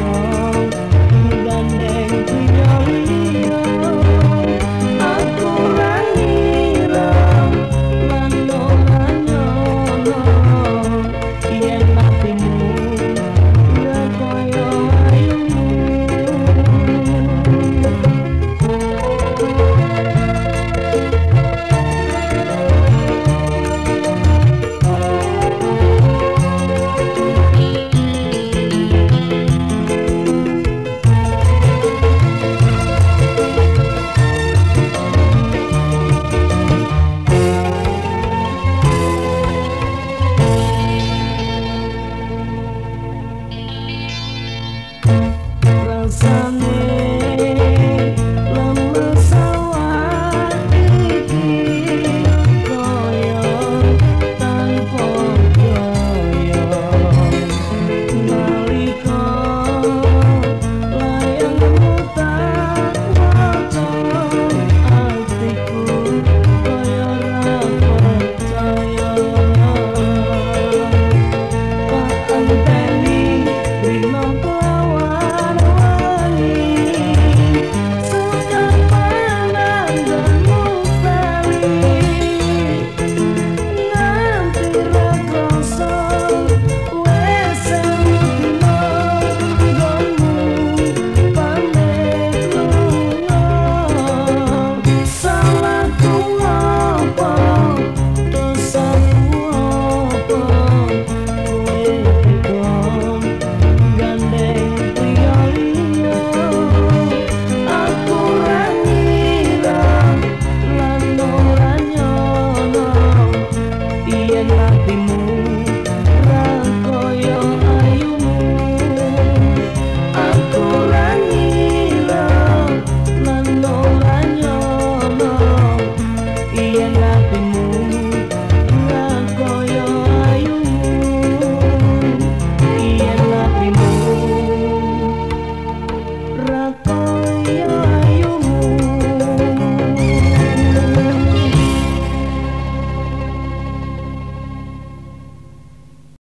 Oh.